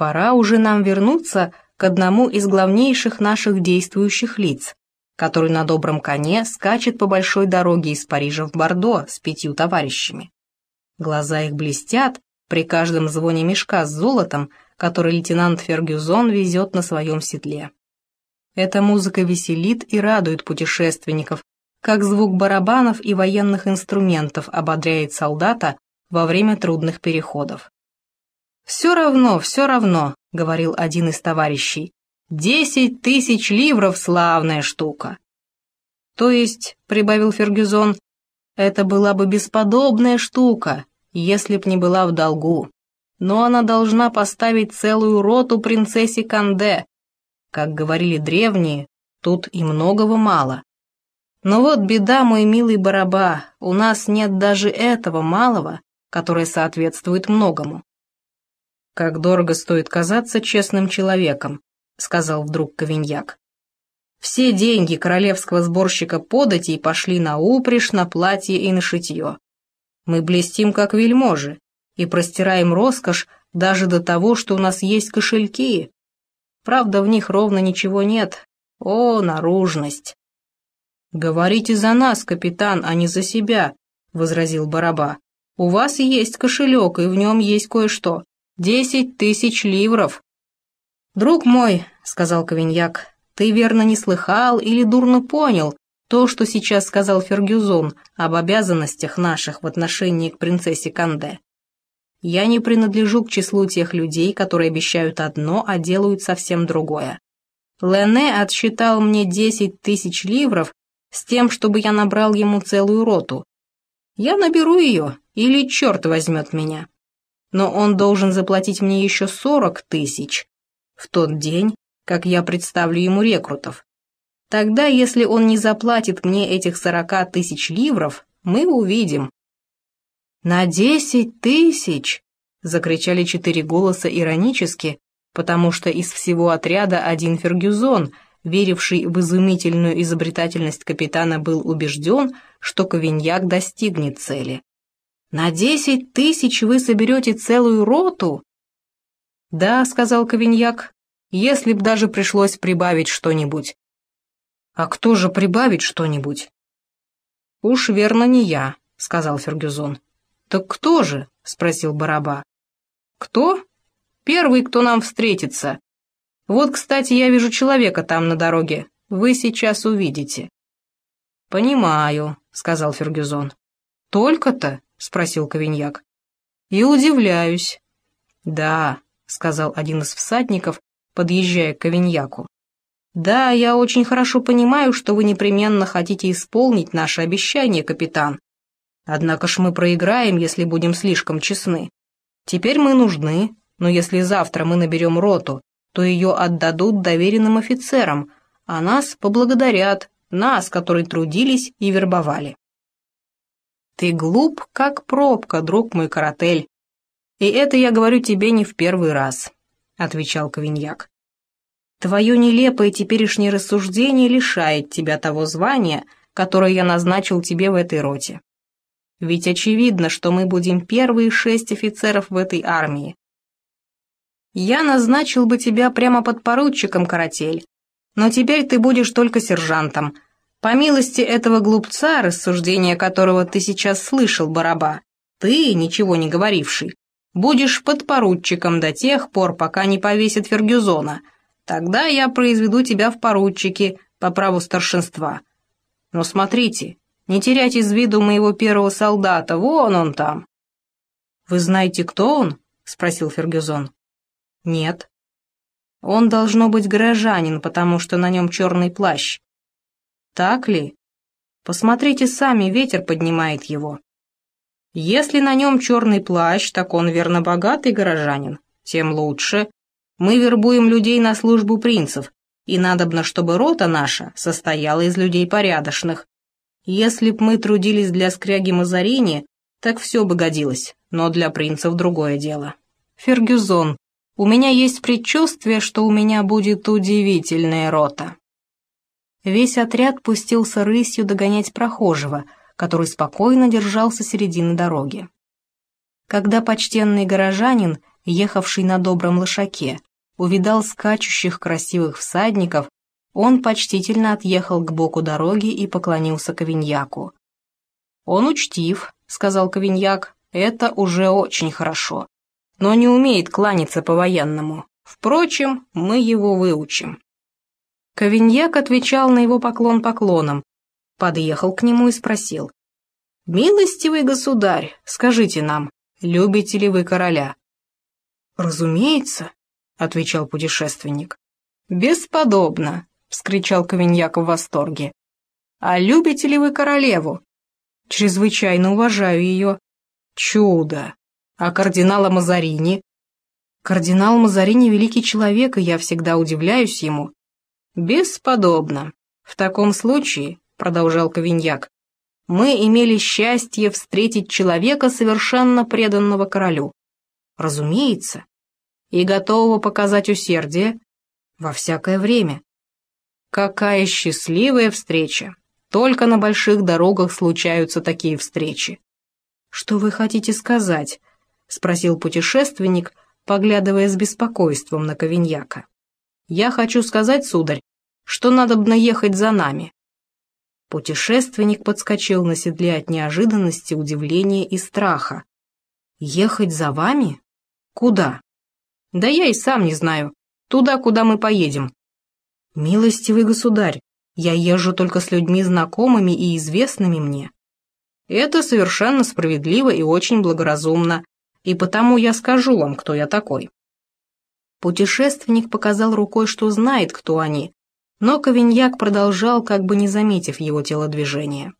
Пора уже нам вернуться к одному из главнейших наших действующих лиц, который на добром коне скачет по большой дороге из Парижа в Бордо с пятью товарищами. Глаза их блестят при каждом звоне мешка с золотом, который лейтенант Фергюзон везет на своем седле. Эта музыка веселит и радует путешественников, как звук барабанов и военных инструментов ободряет солдата во время трудных переходов. «Все равно, все равно», — говорил один из товарищей, «десять тысяч ливров — славная штука». «То есть», — прибавил Фергюзон, — «это была бы бесподобная штука, если б не была в долгу. Но она должна поставить целую роту принцессе Канде. Как говорили древние, тут и многого мало. Но вот беда, мой милый Бараба, у нас нет даже этого малого, которое соответствует многому. «Как дорого стоит казаться честным человеком», — сказал вдруг Ковиньяк. «Все деньги королевского сборщика податей пошли на упряжь, на платье и на шитье. Мы блестим, как вельможи, и простираем роскошь даже до того, что у нас есть кошельки. Правда, в них ровно ничего нет. О, наружность!» «Говорите за нас, капитан, а не за себя», — возразил Бараба. «У вас есть кошелек, и в нем есть кое-что. Десять тысяч ливров». «Друг мой», — сказал Ковиньяк, — «ты верно не слыхал или дурно понял, то, что сейчас сказал Фергюзон об обязанностях наших в отношении к принцессе Канде. Я не принадлежу к числу тех людей, которые обещают одно, а делают совсем другое. Лене отсчитал мне десять тысяч ливров с тем, чтобы я набрал ему целую роту. Я наберу ее, или черт возьмет меня. Но он должен заплатить мне еще сорок тысяч в тот день, как я представлю ему рекрутов. Тогда, если он не заплатит мне этих сорока тысяч ливров, мы увидим. «На десять тысяч!» — закричали четыре голоса иронически, потому что из всего отряда один Фергюзон, веривший в изумительную изобретательность капитана, был убежден, что Ковиньяк достигнет цели. «На десять тысяч вы соберете целую роту?» «Да», — сказал Ковиньяк, — «если б даже пришлось прибавить что-нибудь. «А кто же прибавит что-нибудь?» «Уж верно не я», — сказал Фергюзон. «Так кто же?» — спросил Бараба. «Кто? Первый, кто нам встретится. Вот, кстати, я вижу человека там на дороге. Вы сейчас увидите». «Понимаю», — сказал Фергюзон. «Только-то?» — спросил Ковиньяк. «И удивляюсь». «Да», — сказал один из всадников, подъезжая к Ковиньяку. «Да, я очень хорошо понимаю, что вы непременно хотите исполнить наше обещание, капитан. Однако ж мы проиграем, если будем слишком честны. Теперь мы нужны, но если завтра мы наберем роту, то ее отдадут доверенным офицерам, а нас поблагодарят, нас, которые трудились и вербовали». «Ты глуп, как пробка, друг мой каратель. И это я говорю тебе не в первый раз», — отвечал Ковиньяк. Твое нелепое теперешнее рассуждение лишает тебя того звания, которое я назначил тебе в этой роте. Ведь очевидно, что мы будем первые шесть офицеров в этой армии. Я назначил бы тебя прямо под поручиком, Каратель, но теперь ты будешь только сержантом. По милости этого глупца, рассуждение которого ты сейчас слышал, Бараба, ты, ничего не говоривший, будешь подпоручиком до тех пор, пока не повесит Фергюзона — Тогда я произведу тебя в поручики по праву старшинства. Но смотрите, не терять из виду моего первого солдата, вон он там». «Вы знаете, кто он?» — спросил Фергюзон. «Нет». «Он должно быть горожанин, потому что на нем черный плащ». «Так ли?» «Посмотрите сами, ветер поднимает его». «Если на нем черный плащ, так он верно богатый горожанин, тем лучше. Мы вербуем людей на службу принцев, и надобно, чтобы рота наша состояла из людей порядочных. Если б мы трудились для скряги Мазарини, так все бы годилось, но для принцев другое дело. Фергюзон, у меня есть предчувствие, что у меня будет удивительная рота. Весь отряд пустился рысью догонять прохожего, который спокойно держался середины дороги. Когда почтенный горожанин ехавший на добром лошаке, увидал скачущих красивых всадников, он почтительно отъехал к боку дороги и поклонился Ковиньяку. «Он учтив», — сказал Ковиньяк, — «это уже очень хорошо, но не умеет кланяться по-военному. Впрочем, мы его выучим». Ковиньяк отвечал на его поклон поклоном, подъехал к нему и спросил. «Милостивый государь, скажите нам, любите ли вы короля?» «Разумеется», — отвечал путешественник. «Бесподобно», — вскричал Ковиньяк в восторге. «А любите ли вы королеву?» «Чрезвычайно уважаю ее». «Чудо! А кардинала Мазарини?» «Кардинал Мазарини — великий человек, и я всегда удивляюсь ему». «Бесподобно. В таком случае, — продолжал Ковиньяк, — мы имели счастье встретить человека, совершенно преданного королю. Разумеется, и готового показать усердие во всякое время. Какая счастливая встреча! Только на больших дорогах случаются такие встречи. «Что вы хотите сказать?» — спросил путешественник, поглядывая с беспокойством на Ковиньяка. «Я хочу сказать, сударь, что надо бы наехать за нами». Путешественник подскочил на седле от неожиданности, удивления и страха. «Ехать за вами? Куда?» Да я и сам не знаю. Туда, куда мы поедем. Милостивый государь, я езжу только с людьми знакомыми и известными мне. Это совершенно справедливо и очень благоразумно, и потому я скажу вам, кто я такой. Путешественник показал рукой, что знает, кто они, но Ковиньяк продолжал, как бы не заметив его телодвижения.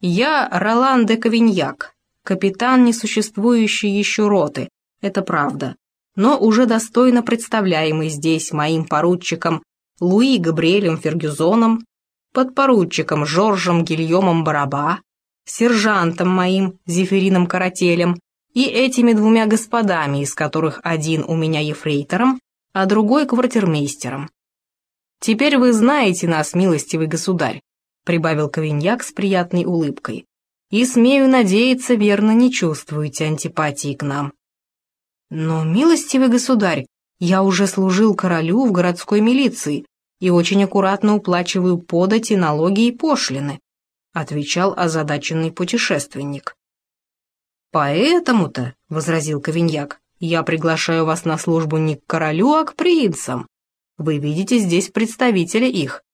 «Я Ролан де Ковиньяк, капитан несуществующей еще роты, это правда но уже достойно представляемый здесь моим поручиком Луи Габриэлем Фергюзоном, подпоручиком Жоржем Гильомом Бараба, сержантом моим Зефирином Карателем и этими двумя господами, из которых один у меня ефрейтором, а другой квартирмейстером. «Теперь вы знаете нас, милостивый государь», — прибавил Ковиньяк с приятной улыбкой, «и, смею надеяться, верно не чувствуете антипатии к нам. «Но, милостивый государь, я уже служил королю в городской милиции и очень аккуратно уплачиваю подати, налоги и пошлины», отвечал озадаченный путешественник. «Поэтому-то», — возразил Ковиньяк, «я приглашаю вас на службу не к королю, а к принцам. Вы видите здесь представителя их».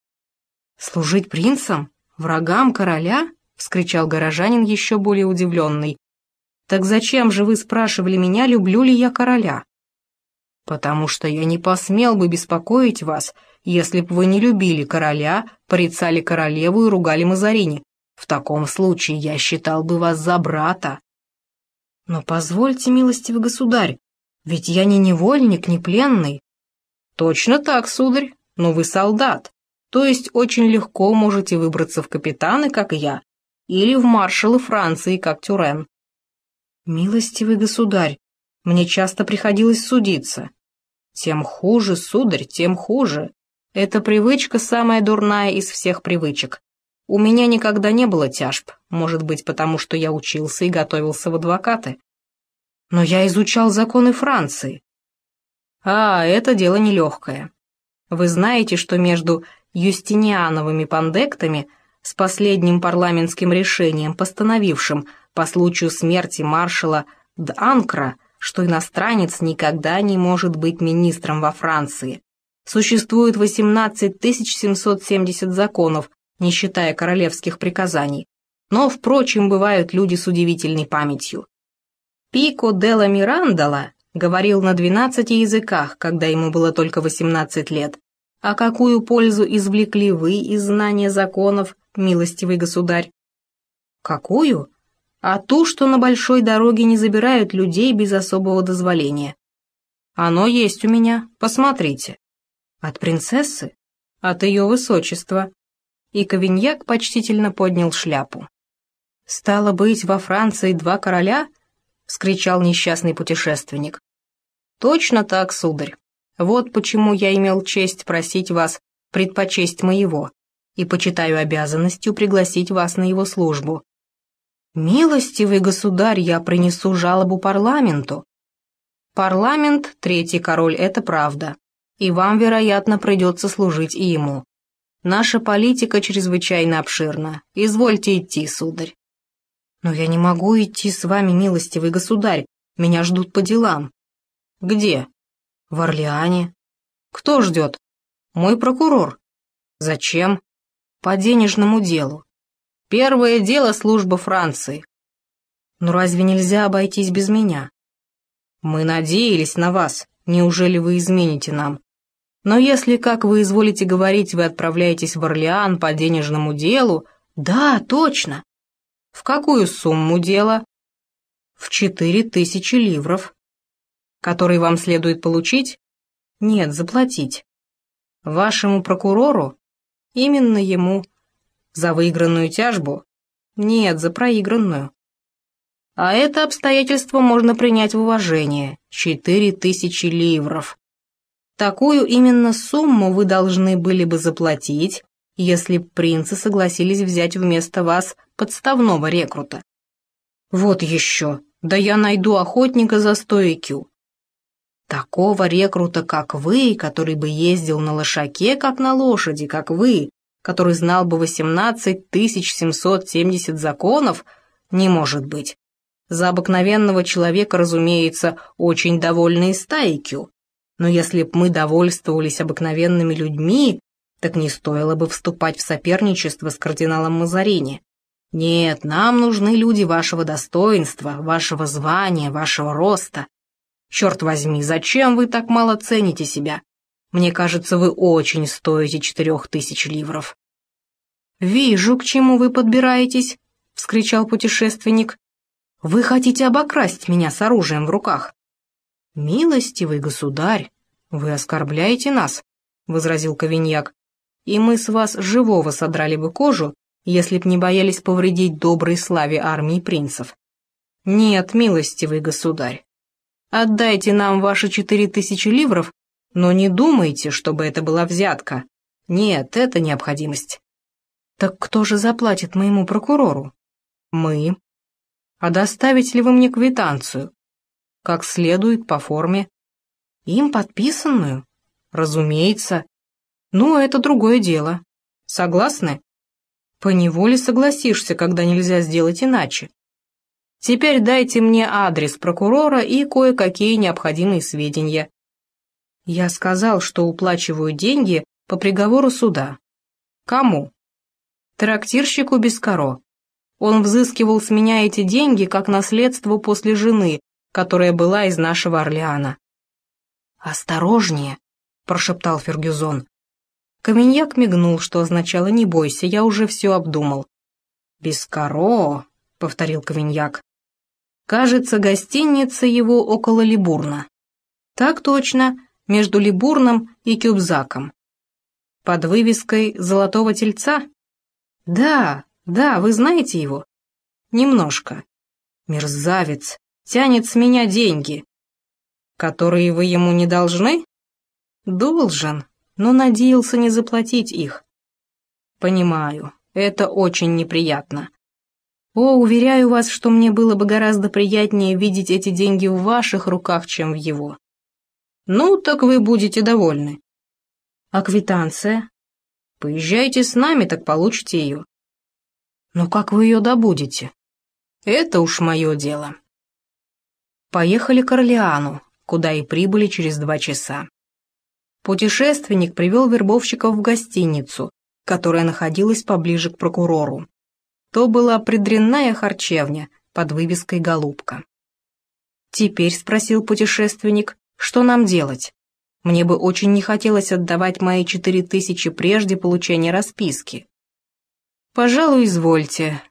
«Служить принцам? Врагам короля?» — вскричал горожанин, еще более удивленный. «Так зачем же вы спрашивали меня, люблю ли я короля?» «Потому что я не посмел бы беспокоить вас, если бы вы не любили короля, порицали королеву и ругали Мазарини. В таком случае я считал бы вас за брата». «Но позвольте, милостивый государь, ведь я не невольник, не пленный». «Точно так, сударь, но вы солдат, то есть очень легко можете выбраться в капитаны, как я, или в маршалы Франции, как Тюрен. «Милостивый государь, мне часто приходилось судиться». «Тем хуже, сударь, тем хуже. Эта привычка самая дурная из всех привычек. У меня никогда не было тяжб, может быть, потому что я учился и готовился в адвокаты. Но я изучал законы Франции. А, это дело нелегкое. Вы знаете, что между юстиниановыми пандектами с последним парламентским решением, постановившим по случаю смерти маршала Д'Анкра, что иностранец никогда не может быть министром во Франции. Существует 18 770 законов, не считая королевских приказаний. Но, впрочем, бывают люди с удивительной памятью. Пико Делла Мирандола говорил на 12 языках, когда ему было только 18 лет. А какую пользу извлекли вы из знания законов, милостивый государь? Какую? а ту, что на большой дороге не забирают людей без особого дозволения. Оно есть у меня, посмотрите. От принцессы? От ее высочества. И Ковиньяк почтительно поднял шляпу. «Стало быть, во Франции два короля?» — вскричал несчастный путешественник. «Точно так, сударь. Вот почему я имел честь просить вас предпочесть моего и почитаю обязанностью пригласить вас на его службу. «Милостивый государь, я принесу жалобу парламенту». Парламент — третий король, это правда. И вам, вероятно, придется служить и ему. Наша политика чрезвычайно обширна. Извольте идти, сударь. Но я не могу идти с вами, милостивый государь. Меня ждут по делам. Где? В Орлеане. Кто ждет? Мой прокурор. Зачем? По денежному делу. Первое дело служба Франции. Но разве нельзя обойтись без меня? Мы надеялись на вас. Неужели вы измените нам? Но если, как вы изволите говорить, вы отправляетесь в Орлеан по денежному делу... Да, точно. В какую сумму дело? В четыре тысячи ливров. Которые вам следует получить? Нет, заплатить. Вашему прокурору? Именно ему. За выигранную тяжбу? Нет, за проигранную. А это обстоятельство можно принять в уважение. Четыре тысячи ливров. Такую именно сумму вы должны были бы заплатить, если принцы согласились взять вместо вас подставного рекрута. Вот еще, да я найду охотника за сто Такого рекрута, как вы, который бы ездил на лошаке, как на лошади, как вы, который знал бы 18 770 законов, не может быть. За обыкновенного человека, разумеется, очень довольны и стайкю. Но если б мы довольствовались обыкновенными людьми, так не стоило бы вступать в соперничество с кардиналом Мазарини. Нет, нам нужны люди вашего достоинства, вашего звания, вашего роста. Черт возьми, зачем вы так мало цените себя? Мне кажется, вы очень стоите четырех тысяч ливров. «Вижу, к чему вы подбираетесь», — вскричал путешественник. «Вы хотите обокрасть меня с оружием в руках?» «Милостивый государь, вы оскорбляете нас», — возразил Ковиньяк. «И мы с вас живого содрали бы кожу, если б не боялись повредить доброй славе армии принцев. Нет, милостивый государь, отдайте нам ваши четыре тысячи ливров, но не думайте, чтобы это была взятка. Нет, это необходимость. Так кто же заплатит моему прокурору? Мы. А доставить ли вы мне квитанцию? Как следует, по форме. Им подписанную? Разумеется. Ну, это другое дело. Согласны? Поневоле согласишься, когда нельзя сделать иначе. Теперь дайте мне адрес прокурора и кое-какие необходимые сведения. Я сказал, что уплачиваю деньги по приговору суда. Кому? Трактирщику Бескаро. Он взыскивал с меня эти деньги как наследство после жены, которая была из нашего Орлеана. «Осторожнее!» — прошептал Фергюзон. Каменьяк мигнул, что означало «не бойся, я уже все обдумал». «Бескаро», — повторил Каменьяк. «Кажется, гостиница его около Либурна». «Так точно, между Либурном и Кюбзаком». «Под вывеской «Золотого тельца»?» «Да, да, вы знаете его?» «Немножко». «Мерзавец, тянет с меня деньги». «Которые вы ему не должны?» «Должен, но надеялся не заплатить их. Понимаю, это очень неприятно. О, уверяю вас, что мне было бы гораздо приятнее видеть эти деньги в ваших руках, чем в его. Ну, так вы будете довольны. А квитанция? Поезжайте с нами, так получите ее. Но как вы ее добудете? Это уж мое дело. Поехали к Орлеану, куда и прибыли через два часа. Путешественник привел вербовщиков в гостиницу, которая находилась поближе к прокурору. То была предренная харчевня под вывеской «Голубка». «Теперь», — спросил путешественник, — «что нам делать? Мне бы очень не хотелось отдавать мои четыре тысячи прежде получения расписки». «Пожалуй, извольте».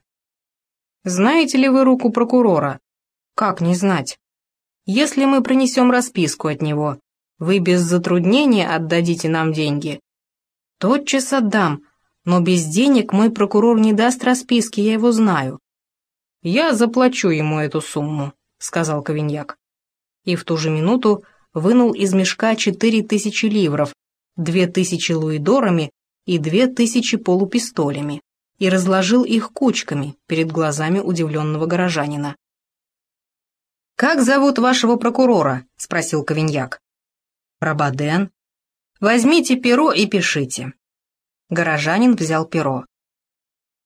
«Знаете ли вы руку прокурора?» «Как не знать?» «Если мы принесем расписку от него, вы без затруднения отдадите нам деньги?» «Тотчас отдам, но без денег мой прокурор не даст расписки, я его знаю». «Я заплачу ему эту сумму», — сказал Ковиньяк. И в ту же минуту вынул из мешка четыре тысячи ливров, две тысячи луидорами и две тысячи полупистолями и разложил их кучками перед глазами удивленного горожанина. «Как зовут вашего прокурора?» — спросил Ковиньяк. «Рабаден». «Возьмите перо и пишите». Горожанин взял перо.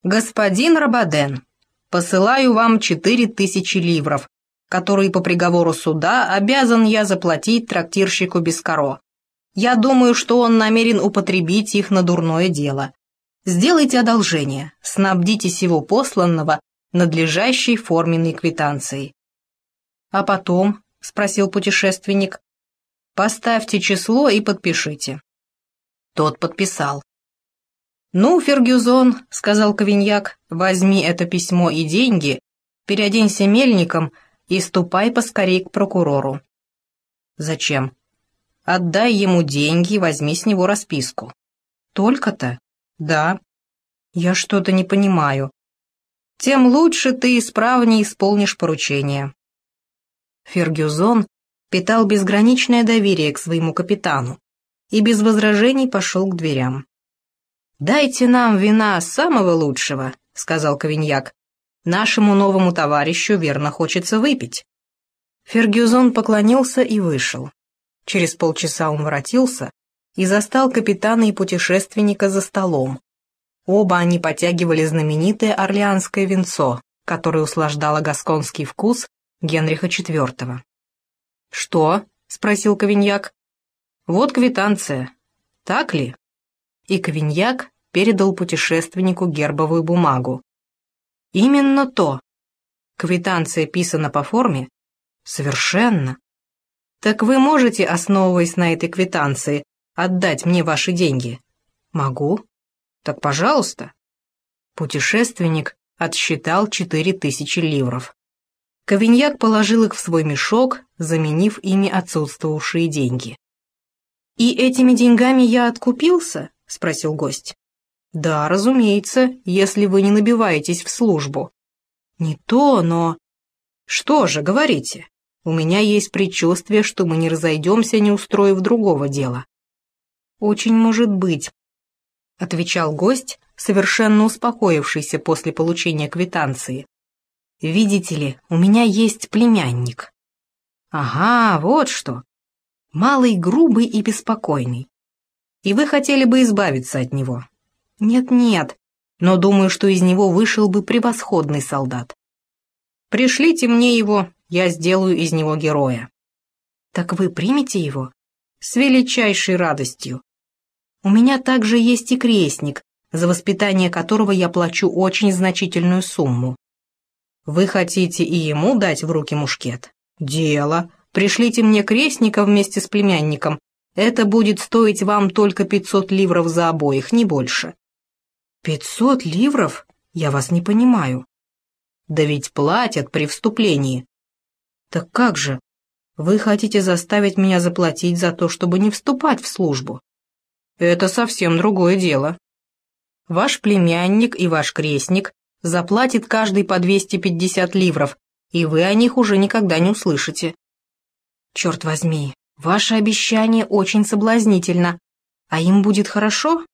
«Господин Рабаден, посылаю вам четыре тысячи ливров, которые по приговору суда обязан я заплатить трактирщику Бескоро. Я думаю, что он намерен употребить их на дурное дело. Сделайте одолжение, снабдите всего посланного надлежащей форменной квитанцией. «А потом?» — спросил путешественник. «Поставьте число и подпишите». Тот подписал. «Ну, Фергюзон», — сказал Ковиньяк, — «возьми это письмо и деньги, переоденься мельником и ступай поскорей к прокурору». «Зачем?» «Отдай ему деньги и возьми с него расписку». «Только-то?» «Да». «Я что-то не понимаю». «Тем лучше ты исправнее исполнишь поручение». Фергюзон питал безграничное доверие к своему капитану и без возражений пошел к дверям. «Дайте нам вина самого лучшего», — сказал Ковиньяк. «Нашему новому товарищу верно хочется выпить». Фергюзон поклонился и вышел. Через полчаса он воротился и застал капитана и путешественника за столом. Оба они потягивали знаменитое орлеанское венцо, которое услаждало гасконский вкус Генриха IV. «Что?» — спросил Ковиньяк. «Вот квитанция. Так ли?» И Ковиньяк передал путешественнику гербовую бумагу. «Именно то. Квитанция писана по форме?» «Совершенно. Так вы можете, основываясь на этой квитанции, отдать мне ваши деньги?» «Могу. Так пожалуйста». Путешественник отсчитал четыре тысячи ливров. Ковиньяк положил их в свой мешок, заменив ими отсутствовавшие деньги. «И этими деньгами я откупился?» — спросил гость. «Да, разумеется, если вы не набиваетесь в службу». «Не то, но...» «Что же, говорите. У меня есть предчувствие, что мы не разойдемся, не устроив другого дела». «Очень может быть», — отвечал гость, совершенно успокоившийся после получения квитанции. Видите ли, у меня есть племянник. Ага, вот что. Малый, грубый и беспокойный. И вы хотели бы избавиться от него. Нет-нет, но думаю, что из него вышел бы превосходный солдат. Пришлите мне его, я сделаю из него героя. Так вы примете его? С величайшей радостью. У меня также есть и крестник, за воспитание которого я плачу очень значительную сумму. Вы хотите и ему дать в руки мушкет? Дело. Пришлите мне крестника вместе с племянником. Это будет стоить вам только пятьсот ливров за обоих, не больше. Пятьсот ливров? Я вас не понимаю. Да ведь платят при вступлении. Так как же? Вы хотите заставить меня заплатить за то, чтобы не вступать в службу? Это совсем другое дело. Ваш племянник и ваш крестник заплатит каждый по 250 ливров, и вы о них уже никогда не услышите. Черт возьми, ваше обещание очень соблазнительно, а им будет хорошо?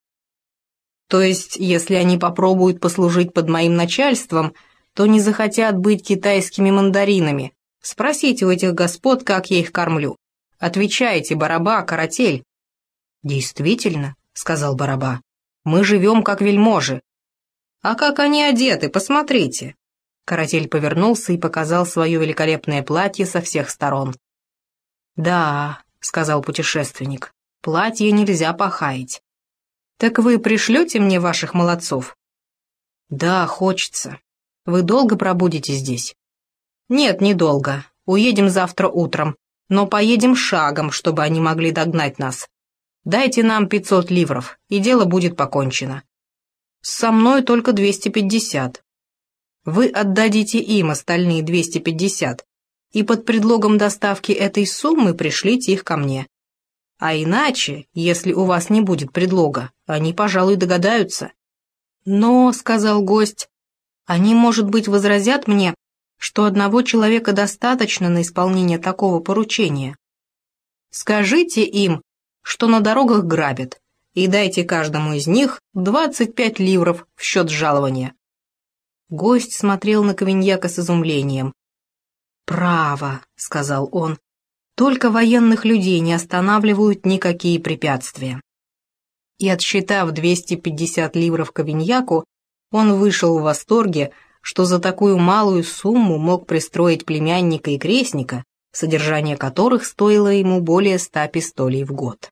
То есть, если они попробуют послужить под моим начальством, то не захотят быть китайскими мандаринами. Спросите у этих господ, как я их кормлю. Отвечайте, Бараба, Каратель. Действительно, сказал Бараба, мы живем как вельможи, «А как они одеты, посмотрите!» Каратель повернулся и показал свое великолепное платье со всех сторон. «Да», — сказал путешественник, — «платье нельзя похаять». «Так вы пришлете мне ваших молодцов?» «Да, хочется. Вы долго пробудете здесь?» «Нет, недолго. Уедем завтра утром, но поедем шагом, чтобы они могли догнать нас. Дайте нам пятьсот ливров, и дело будет покончено. Со мной только 250. Вы отдадите им остальные 250, и под предлогом доставки этой суммы пришлите их ко мне. А иначе, если у вас не будет предлога, они, пожалуй, догадаются. Но, — сказал гость, — они, может быть, возразят мне, что одного человека достаточно на исполнение такого поручения. Скажите им, что на дорогах грабят, и дайте каждому из них 25 ливров в счет жалования». Гость смотрел на Ковиньяка с изумлением. «Право», — сказал он, — «только военных людей не останавливают никакие препятствия». И отсчитав 250 ливров кавиньяку, он вышел в восторге, что за такую малую сумму мог пристроить племянника и крестника, содержание которых стоило ему более ста пистолей в год.